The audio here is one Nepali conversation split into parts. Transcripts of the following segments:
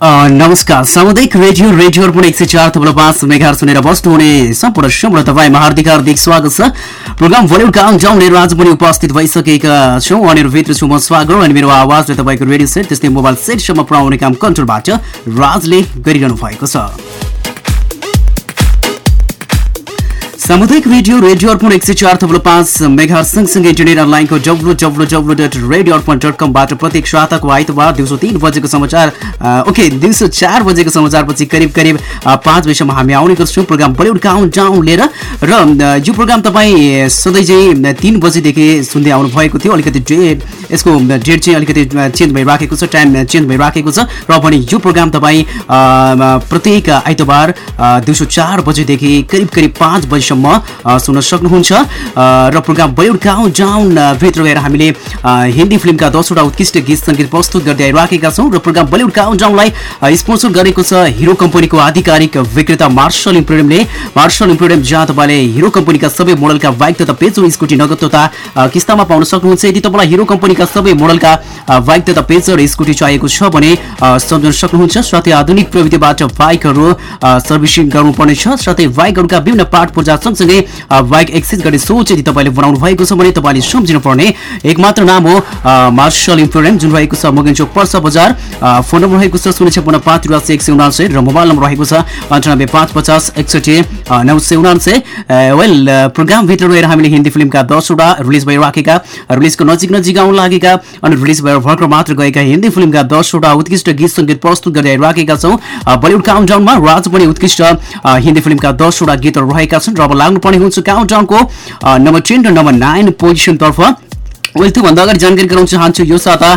नमस्कार। सामुदायिक रेडियो रेडियो अर्पण एक सय चार थप्लो पाँच मेघार सुनेर बस्नुहुने सम्पूर्ण सम्पूर्ण तपाईँमा हार्दिक हार्दिक स्वागत छ। प्रोग्राम बलिउड काम जाउँ लिएर आज पनि उपस्थित भइसकेका छौँ। अनि भित्र छु म स्वागत अनि मेरो आवाजले तपाईँको रेडियो सेट त्यस्तै मोबाइल सेटसम्म पुऱ्याउने काम कन्ट्रोलबाट राजले गरिरहनु भएको छ। सामुदायिक रेडियो रेडियो अर्पण एक सय चार थप्लो पाँच मेघार सँगसँगै इन्टरनेट अनलाइनको W W W dot radio Arpan dot कमबाट प्रत्येक साताको आइतबार दिउँसो तिन बजेको समाचार ओके दिउँसो चार बजेको समाचारपछि करिब करिब पाँच बजीसम्म हामी आउने गर्छौँ प्रोग्राम बलिउड काउन्ट डाउन लिएर र यो प्रोग्राम तपाईँ सधैँ चाहिँ तिन बजीदेखि सुन्दै आउनु भएको थियो। अलिकति डेट यसको डेट चाहिँ अलिकति चेन्ज भइराखेको छ टाइम चेन्ज भइराखेको छ। र पनि यो प्रोग्राम तपाईँ प्रत्येक आइतबार दिउँसो चार बजेदेखि करिब करिब पाँच बजीसम्म अ, सुन्न सक्नुहुन्छ। र प्रोग्राम बलिउड काउन्ट डाउन अ, भित्र गएर हामीले हिन्दी फिल्मका दसवटा उत्कृष्ट गीत सङ्गीत प्रस्तुत गर्दै आइराखेका छौँ। र प्रोग्राम बलिउड काउन्ट डाउनलाई स्पोन्सर गरेको छ हिरो कम्पनीको आधिकारिक विक्रेता मार्शल इम्प्रियमले मार्शल इम्प्रियम जहाँ तपाईँले हिरो कम्पनीका सबै मोडलका बाइक तथा पेचर स्कुटी नगद तथा किस्तामा पाउन सक्नुहुन्छ। यदि तपाईँलाई हिरो कम्पनीका सबै मोडलका बाइक तथा पेचर स्कुटी चाहिएको छ भने सम्झन सक्नुहुन्छ। साथै आधुनिक प्रविधिबाट बाइकहरू सर्भिसिङ गर्नुपर्नेछ। साथै बाइकहरूका विभिन्न पार्ट पूर्जा सँगसँगै बाइक एक्सचेन्ज गर्ने सोच यदि तपाईँले बनाउनु भएको छ भने तपाईँले सम्झिनु पर्ने एकमात्र नाम हो मार्शल इम्प्रियम जुन रहेको छ मगन चोक पर्सा बजार। फोन नम्बर रहेको छ शून्य छपन्न पाँच तिरासी एक सय उनासे र मोबाइल नम्बर रहेको छ अन्ठानब्बे पाँच पचास एकसठी नौ सय उनासे वेल प्रोग्रामभित्र रहेर हामीले हिन्दी फिल्मका दसवटा रिलिज भइराखेका रिलिजको नजिक नजिक आउन लागेका अनि रिलिज भएर भर्खर मात्र गएका हिन्दी फिल्मका दसवटा उत्कृष्ट गीत सङ्गीत प्रस्तुत गर्दै आइराखेका छौँ। बलिउड काउन्टाउनमा र आज पनि उत्कृष्ट हिन्दी फिल्मका दसवटा गीतहरू रहेका छन्। र लाग्नुपर्ने हुन्छ काउन्टाउनको नम्बर टेन र नम्बर नाइन पोजिसनतर्फ। वेल त्योभन्दा अगाडि जानकारी गराउन चाहन्छु यो साता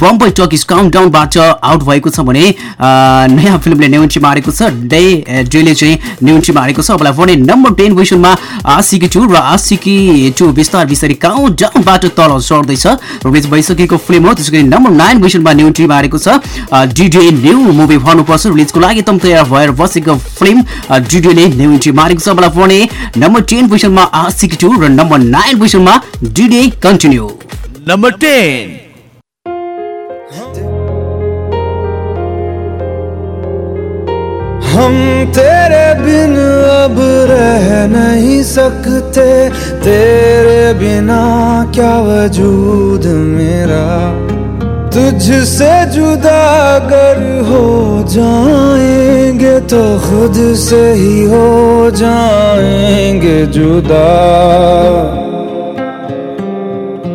बम्बई टकिस काउन्ट डाउनबाट आउट भएको छ भने नयाँ फिल्मले न्युन्ट्री मारेको छ डे डेले चाहिँ न्युन्ट्री मारेको छ। अबलाई भने नम्बर टेन पोजिसनमा आसिकी टू र आसिकी टू बिस्तार बिस्तारै काउन्ट डाउनबाट तल सर्दैछ। रिलिज भइसकेको फिल्म हो त्यसै गरी नम्बर नाइन पोजिसनमा न्युन्ट्री मारेको छ। डिडिए न्यू मुभी भन्नुपर्छ। रिलिजको लागि तम तयार भएर बसेको फिल्म डिडिएले न्युन्ट्री मारेको छ। अबलाई भने नम्बर टेन पोजिसनमा आसिकी टू र नम्बर नाइन पोजिसनमा डिडिए कन्टिन्यू Number 10. हम तेरे बिन अब रह नहीं सकते। तेरे बिना क्या वजूद मेरा? तुझसे जुदा अगर हो जाएँगे तो खुद से ही हो जाएँगे जुदा।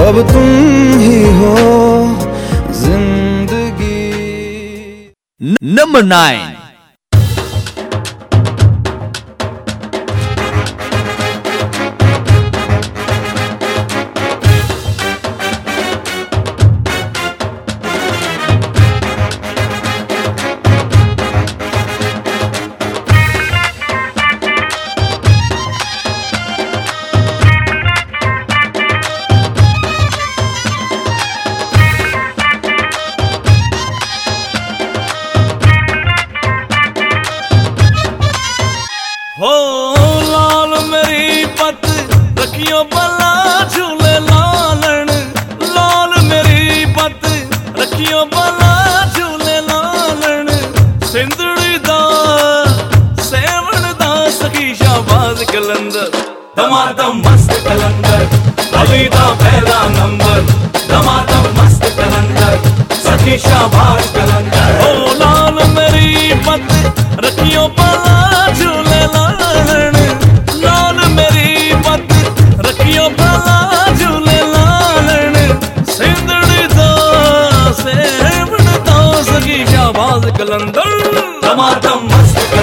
अब तुम ही हो ज़िंदगी। नंबर number नवाज कलंदर टमाटम मस्त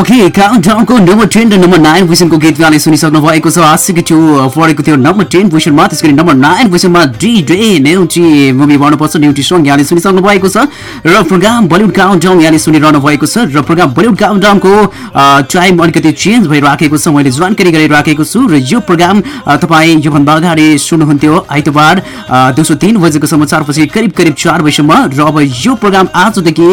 ओके काउन्टाउनको नम्बर टेन र नम्बर नाइन पोजिसनको गीत गाने सुनिसक्नु भएको छ। आशिक टु पढेको थियो नम्बर टेन पोजिसनमा त्यस गरी नम्बर नाइन पोजिसनमा डी डे नेउटी मुभी भन्नुपर्छ। न्युटी सङ्ग यहाँले सुनिसक्नु भएको छ। र प्रोग्राम बलिउड काउन्टाउन यहाँले सुनिरहनु भएको छ। र प्रोग्राम बलिउड काउन्टाउनको टाइम अलिकति चेन्ज भइराखेको छ। मैले जानकारी गराइराखेको छु। र यो प्रोग्राम तपाईँ योभन्दा अगाडि सुन्नुहुन्थ्यो आइतबार दिउँसो तिन बजेको समाचारपछि करिब करिब चार बजीसम्म। र अब यो प्रोग्राम आजदेखि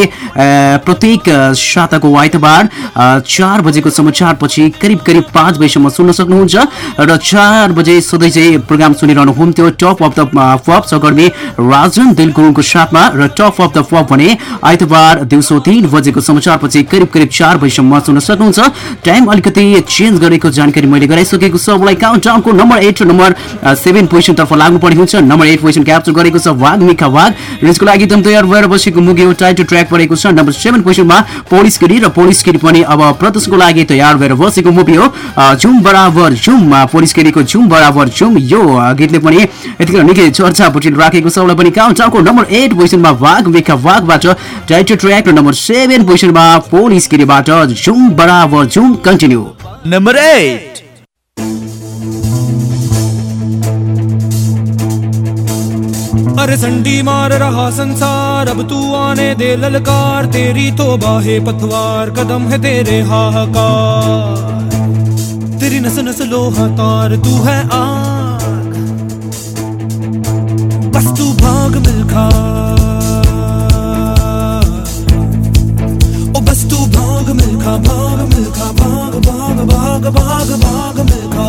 प्रत्येक साताको आइतबार चार बजेको समाचारपछि करिब करिब पाँच बजीसम्म सुन्न सक्नुहुन्छ र चार बजे सधैँ चाहिँ प्रोग्राम सुनिरहनु हुन्थ्यो टप अफ द फप सहकर्मी राजन दिल गुरुङको साथमा र टप अफ द फप भने आइतबार दिउँसो तिन बजेको समाचारपछि करिब करिब चार बजीसम्म सुन्न सक्नुहुन्छ। टाइम अलिकति चेन्ज गरेको जानकारी मैले गराइसकेको छु। मलाई काउन्ट डाउनको नम्बर एट र नम्बर सेभेन पोजिसनतर्फ लाग्नुपर्ने हुन्छ नम्बर एट पोजिसन क्याप्चर गरेको छ वाघ मिखा वाघ। र यसको लागि एकदम तयार भएर बसेको मुगी एउटा ट्र्याक परेको छ। नम्बर सेभेन पोजिसनमा पोलिस गिरी र पोलिस गिरी पनि अब प्रदर्शनको लागि तयार भएर बसेको मुभी हो झुम बराबर झुम अ, पोलिस गिरीको झुम बराबर झुम। यो गीतले पनि यतिखेर निकै चर्चा बुटिल राखेको छ। उसलाई पनि काउन्ट डाउनको नम्बर एट पोजिसनमा वाघ मिखा वाघबाट टाइटल ट्र्याक र नम्बर सेभेन पोजिसनमा पोलिस गिरीबाट झुम बराबर झुम कन्टिन्यू। Number 8. अरे संडी मार रहा संसार। अब तू आने दे ललकार, तेरी तो बाहे पतवार। कदम है तेरे हाहाकार। तेरी नस नस लोहा तार, तू है आग। बस तू भाग मिलखा। ओ बस तू भाग मिलखा भाग मिलखा, भाग भाग भाग भाग भाग मिलखा।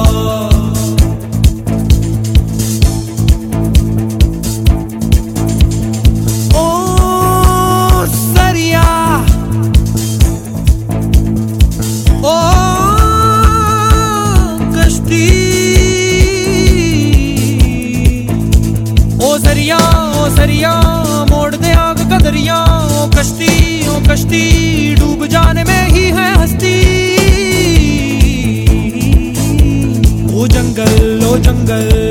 ओ सरिया मोड़ दे आग का दरिया, ओ कश्ती ओ कश्ती, डूब जाने में ही है हस्ती। ओ जंगल ओ जंगल।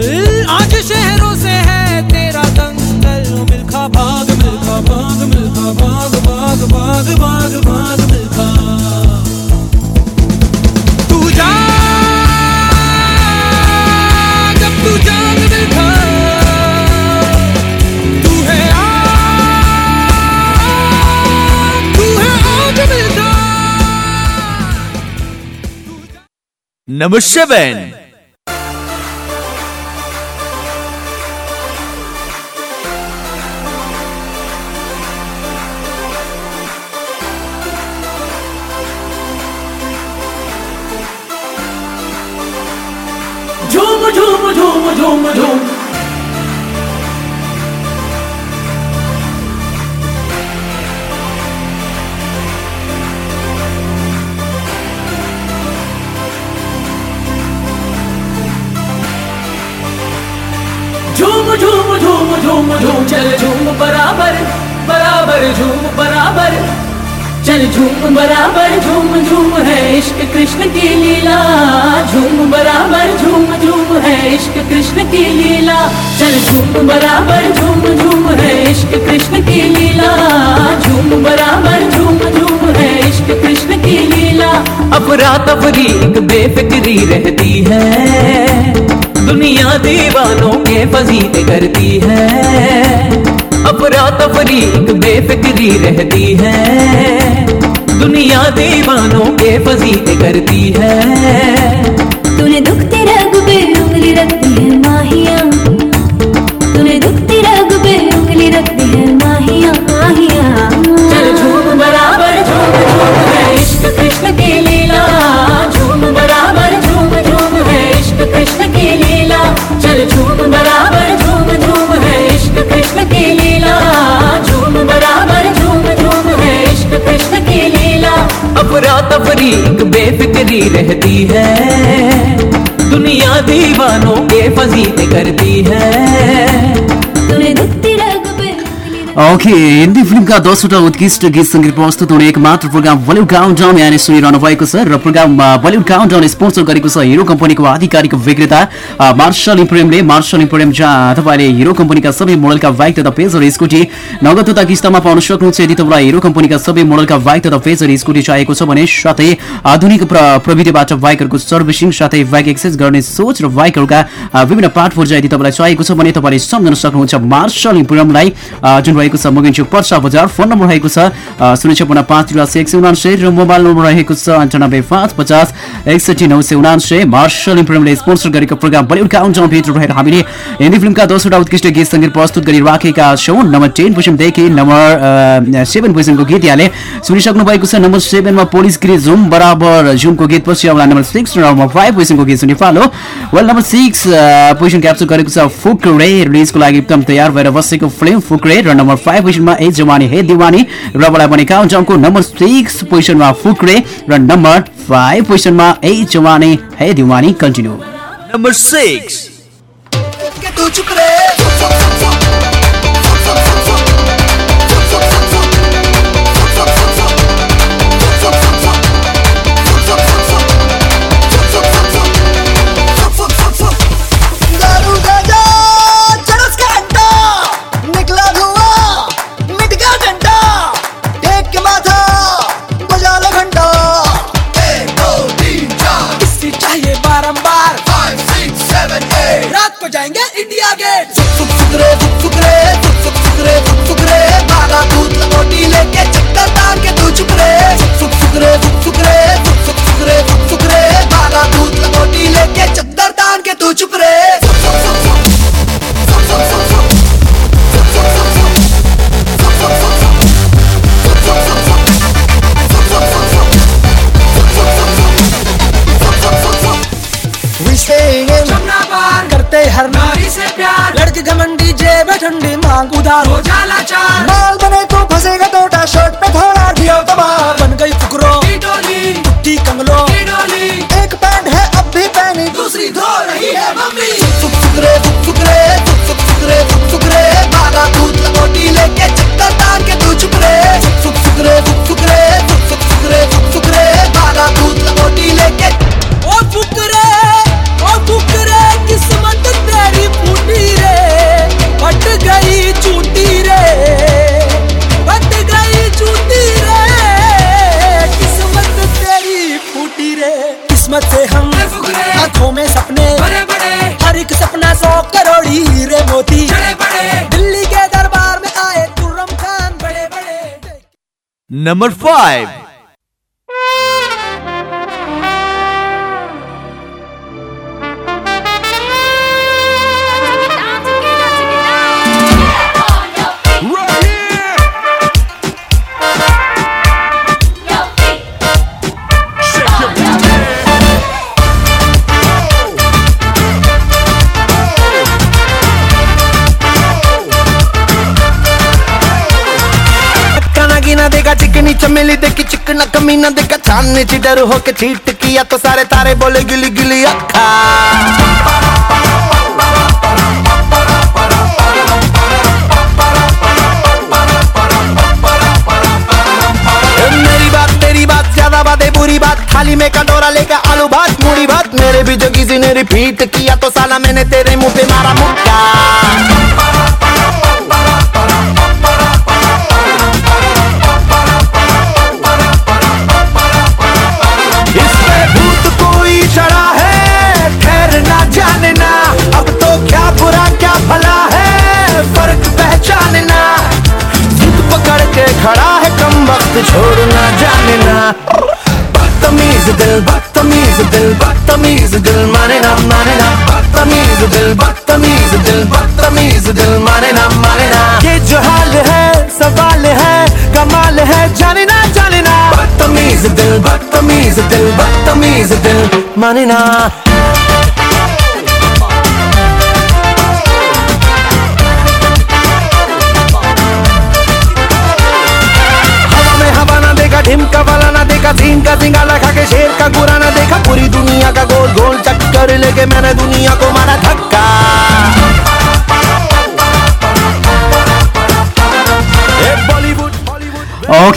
Number 7. झूम बराबर, चल झूम बराबर, झूम झूम है इश्क कृष्ण की लीला। झूम बराबर, झूम झूम है इश्क कृष्ण की लीला। चल झूम बराबर, झूम झूम है इश्क कृष्ण की लीला। झूम बराबर, झूम झूम है इश्क कृष्ण की लीला। अफरा तफरी एक बेफिक्री रहती है। दुनिया दीवानों के फजीते करती है। अफरा तफरी एक बेफिक्री रहती है। दुनिया दीवानों के फजीते करती है। तूने दुख तेरा गुबे उंगली रखती है माहिया। अफरा तफरी एक बेफिक्री रहती है। दुनिया दीवानों के फजीते करती है। तूने दुखती ओके हिन्दी फिल्मका दसवटा उत्कृष्ट गीत सङ्गीत प्रस्तुत हुने एक मात्र प्रोग्राम बलिउड काउन्ट डाउन यहाँनिर सुनिरहनु भएको छ र programme Bollywood countdown sponsor गरेको छ हिरो कम्पनीको आधिकारिक विक्रेता अ, मार्शल इम्प्रेमले मार्शल इम्प्रेम जहाँ तपाईँले हिरो कम्पनीका सबै मोडलका बाइक तथा पेजर स्कुटी नगद तथा किस्तामा पाउन सक्नुहुन्छ। यदि तपाईँलाई हिरो कम्पनीका सबै मोडलका बाइक तथा पेजर स्कुटी चाहिएको छ भने साथै आधुनिक प्र- प्रविधिबाट बाइकहरूको सर्भिसिङ साथै बाइक एक्सेस गर्ने सोच र बाइकहरूका विभिन्न पार्ट पूर्जा यदि तपाईँलाई चाहिएको छ भने तपाईँले सम्झन सक्नुहुन्छ मार्शल इम्प्रेमलाई जुन रहेको छ मगिन्चु पर्सा बजार फोन नम्बर रहेको छ शून्य छपन्न पाँच तिरासी एक सय उनान्सय र मोबाइल नम्बर रहेको छ अन्ठानब्बे पाँच पचास एकसठी नौ सय उनान्सय। मार्शल इम्प्रेमले स्पोन्सर गरेको प्रोग्राम बलिउड काउन्टाउन भित्र रहेर हामीले हिन्दी फिल्मका दसवटा उत्कृष्ट गीत सङ्गीत प्रस्तुत गरिराखेका छौँ। नम्बर टेन पोजिसनदेखि नम्बर सेभेन पोजिसनको गीत यहाँले सुनिसक्नु भएको छ। नम्बर सेभेनमा पोलिस गिरी झुम बराबर झुमको गीत पछि आउला नम्बर सिक्स र नम्बर फाइभ पोजिसनको गीत सुनि फालो। Well number six position capture गरेको छ फुक्रे रिलिजको लागि एकदम तयार भएर बसेको फिल्म फुक्रे र नम्बर फाइभ पोजिसनमा ए जवानी हे दिवानी र बडा पनि काउन्टाउनको नम्बर सिक्स पोजिसनमा फुक्रे र नम्बर फाइभ पोजिसनमा Yeh Jawaani Hai Deewani continue Number six. कंगलो डाली एक पैंट है अब भी पहनी दूसरी धो रही है मम्मी सुक सुक सुकरे सुक सुक सुक सुकरे सुक सुकरे भागा दूध लंगोटी लेके चक्कर के तू चुप रे सुक सुक सुक सुकरे सुक सुक सुक भागा दूध लंगोटी लेके करोड़ी हीरे मोती। दिल्ली के दरबार में आए खुर्रम खान बड़े बड़े। Number five. चिकना कमीना देखा छानने चिडर होके चीट किया तो सारे तारे बोले गिली गिली अखा। बुरी बात। में कटोरा लेकर आलू भात मूड़ी भात। मेरे भी जो किसी ने रिपीट किया तो साला मैंने तेरे मुँह पे मारा मुक्का छोड़ना जानना बदतमीज दिल बदतमीज दिल बदतमीज बदतमीज दिल माने ना माने ना। बदतमीज दिल बदतमीज दिल बदतमीज दिल माने ना माने ना। ये जो हाल है सवाल है कमाल है जाने ना जाने ना। बदतमीज दिल बदतमीज दिल बदतमीज दिल माने ना।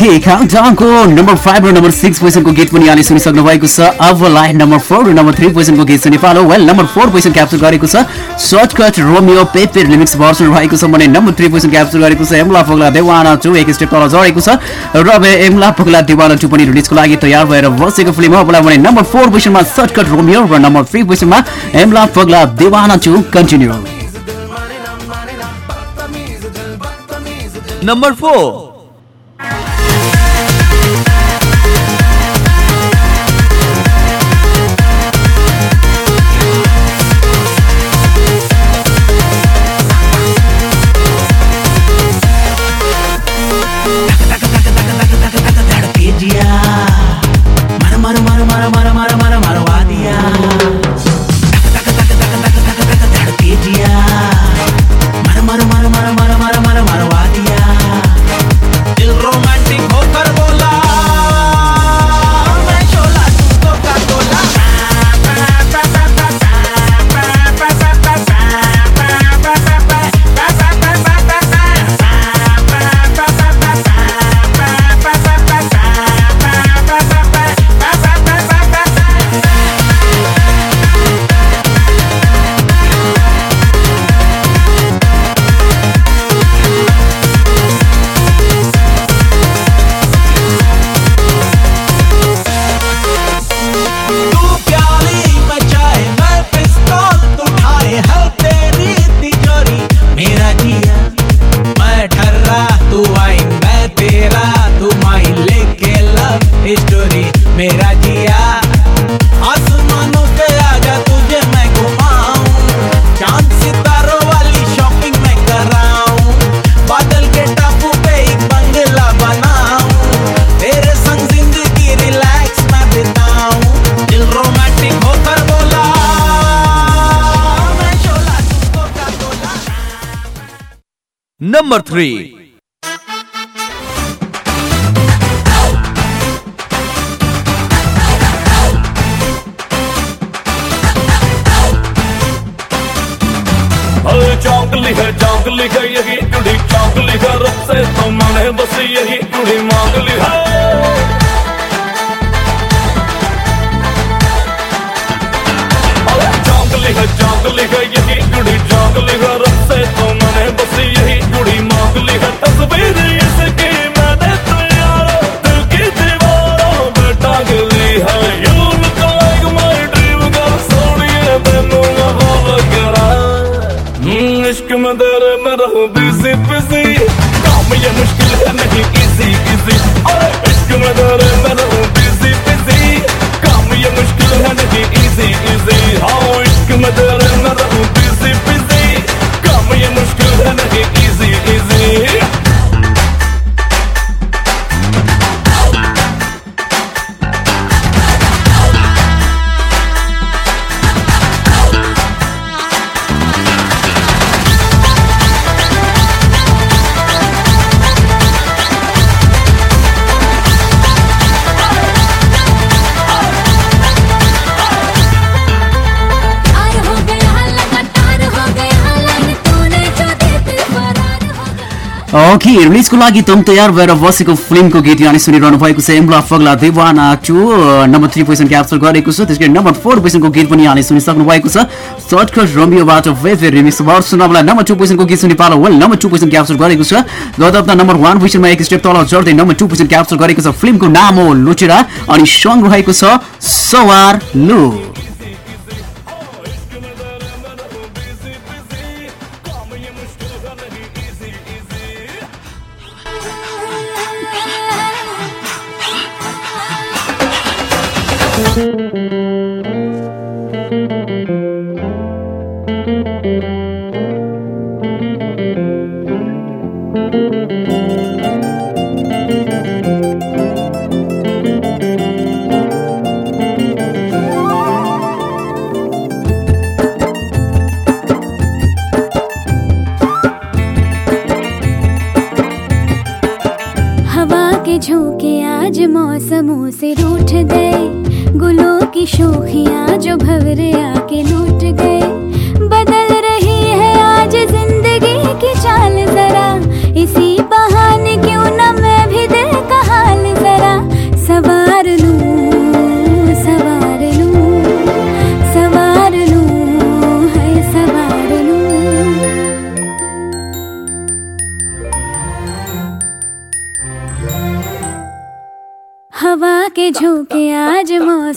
ओके काउन्टाउनको नम्बर फाइभ र नम्बर सिक्स पोजिसनको गीत पनि यहाँले सुनिसक्नु भएको छ। अब लाइन नम्बर फोर र नम्बर थ्री पोजिसनको गीत सुनि पालो well number four position capture गरेको छ। सर्टकट रोमियो पेपर लिमिक्स भर्सन रहेको छ भने नम्बर थ्री पोजिसन क्याप्चर गरेको छ। एमला पगला देवाना टू एक स्टेप तल झरेको छ। र अब एमला पगला देवाना टू पनि रिलिजको लागि तयार भएर बसेको फिल्म हो। भने नम्बर फोर पोजिसनमा सर्टकट रोमियो र नम्बर थ्री पोजिसनमा Yamla Pagla Deewana two continue Number 4. Number 3. Okay रिलिजको लागि तम तयार भएर बसेको फिल्मको गीत यहाँले सुनिरहनु भएको छ Yamla Pagla Deewana two number three position capture गरेको छ। त्यसै गरी नम्बर फोर पोजिसनको गीत पनि यहाँले सुनिसक्नु भएको छ। सर्टकट रोमियोबाट वेभे रिमिक्स भर्सन अब नम्बर टू पोजिसनको गीत सुनि पालो। Well number two position capture गरेको छ। गत हप्ता नम्बर वान पोजिसनमा एक स्टेप तल चढ्दै नम्बर टू पोजिसन क्याप्चर गरेको छ। फिल्मको नाम हो लुटेरा अनि सङ रहेको छ सवार लु।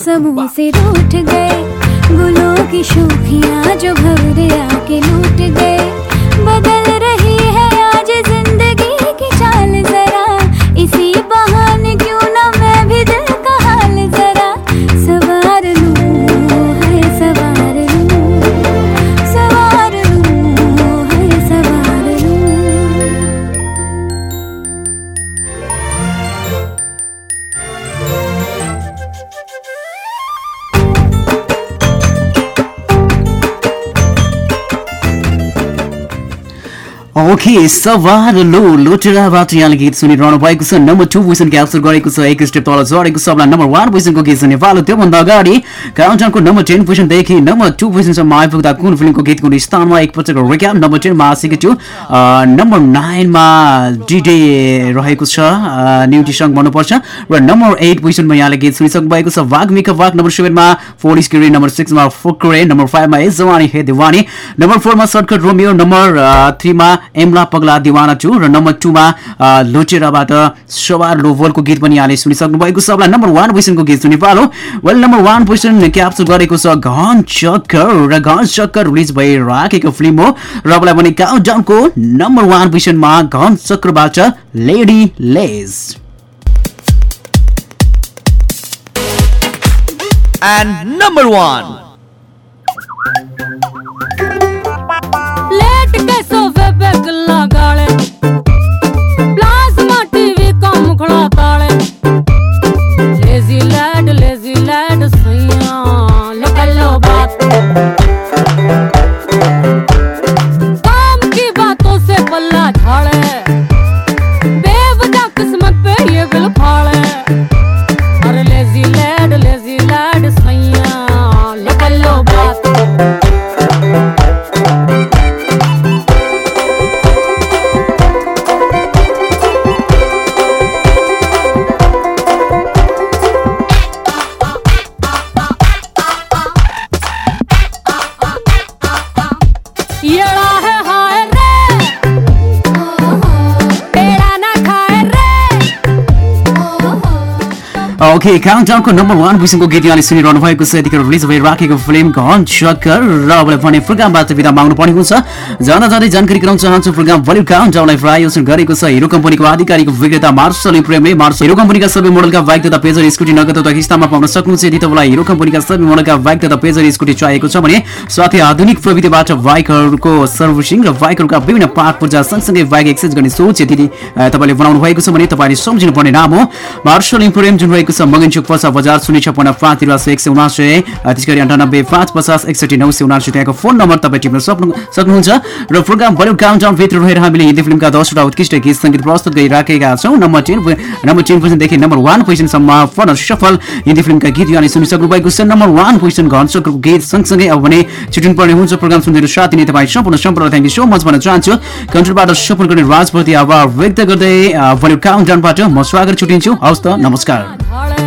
मौसमों से रूठ गए। गुलों की शोखियाँ जो भवरे आके लूट गए। बदल ओके सवार लो लोटेराबाट यहाँले गीत सुनिरहनु भएको छ। नम्बर टू पोजिसन क्याप्चर गरेको छ। एक स्टेप तल झरेको छ। अब नम्बर वान पोजिसनको गीत सुन्ने पालो त्योभन्दा अगाडि काउन्टाउनको नम्बर टेन पोजिसनदेखि नम्बर टू पोजिसनसम्म आइपुग्दा कुन फिल्मको गीत कुन स्थानमा एकपटक रिक्याप नम्बर टेनमा छु अ, नम्बर नाइनमा डिडे रहेको छ। न्युटी सङ्ग भन्नुपर्छ। र नम्बर एट पोजिसनमा यहाँले गीत सुनिसक्नु भएको छ। वाग मिका वाग नम्बर सेभेनमा फोर स्क्रिन नम्बर सिक्समा फुक्रे नम्बर फाइभमा ए जवानी हे दिवानी। नम्बर फोरमा सर्टकट रोमियो नम्बर थ्रीमा एमला पगला दिवाना टू र नम्बर टूमा अ, लोचेराबाट सवार लोभलको गीत पनि यहाँले सुनिसक्नु भएको छ। अब नम्बर वान पोजिसनको गीत सुनि पालो। Well number one position capture गरेको छ घन चक्कर र घन चक्कर रिलिज भइराखेको फिल्म हो। र अबलाई भने काउन्टाउनको नम्बर वान पोजिसनमा घन चक्रबाट लेडी लेज And number one. लेट के सोफे Back along. ओके काउन्टाउनको नम्बर वान पोजिसनको गीत यहाँले सुनिरहनु भएको छ। यतिखेर रिलिज भइराखेको फिल्म घन चक्कर र अब भने प्रोग्रामबाट बिदा माग्नु पर्ने हुन्छ। जाँदा जाँदै जानकारी गराउन चाहन्छु प्रोग्राम बलिउड काउन्टाउनलाई प्रायोजन गरेको छ। हिरो कम्पनीको आधिकारिक विक्रेता मार्शल प्रेमले मार्शल हिरो कम्पनीका सबै मोडलका बाइक तथा पेजर स्कुटी नगद तथा किस्तामा पाउन सक्नुहुन्छ। यदि तपाईँलाई हिरो कम्पनीका सबै मोडलका बाइक तथा पेजर स्कुटी चाहिएको छ भने साथै आधुनिक प्रविधिबाट बाइकहरूको सर्भिसिङ र बाइकहरूका विभिन्न पार्ट पूर्जा सँगसँगै बाइक एक्सचेन्ज गर्ने सोच यदि तपाईँले बनाउनु भएको छ भने तपाईँले सम्झिनु पर्ने नाम हो। मार्शल इम्पोरियम जुन रहेको छ मगनचुक पर्सा बजार शून्य छपन्न पाँच तिरासी एक सय उनासी त्यसै गरी अन्ठानब्बे पाँच पचास एकसठी नौ सय उनासी त्यहाँको फोन नम्बर तपाईँ टिप्न सक्नु सक्नुहुन्छ र प्रोग्राम बलिउड काउन्टाउन भित्र रहेर हामीले हिन्दी फिल्मका दसवटा उत्कृष्ट गीत सङ्गीत प्रस्तुत गरिराखेका छौँ। नम्बर टेन नम्बर टेन पोजिसनदेखि नम्बर वान पोजिसनसम्म पूर्ण सफल हिन्दी फिल्मका गीत यहाँले सुनिसक्नु भएको छ। नम्बर वान पोजिसन घनचक्रको गीत सँगसँगै अब भने छुट्टिनु पर्ने हुन्छ। प्रोग्राम सुनेर साथ दिने तपाईँ सम्पूर्ण सम्पूर्ण। थ्याङ्क यू सो मच भन्न चाहन्छु। कन्ट्रोलबाट सपोर्ट गर्ने राजप्रति आभार व्यक्त गर्दै बलिउड काउन्टाउनबाट म स्वागत छुट्टिन्छु हवस् त नमस्कार।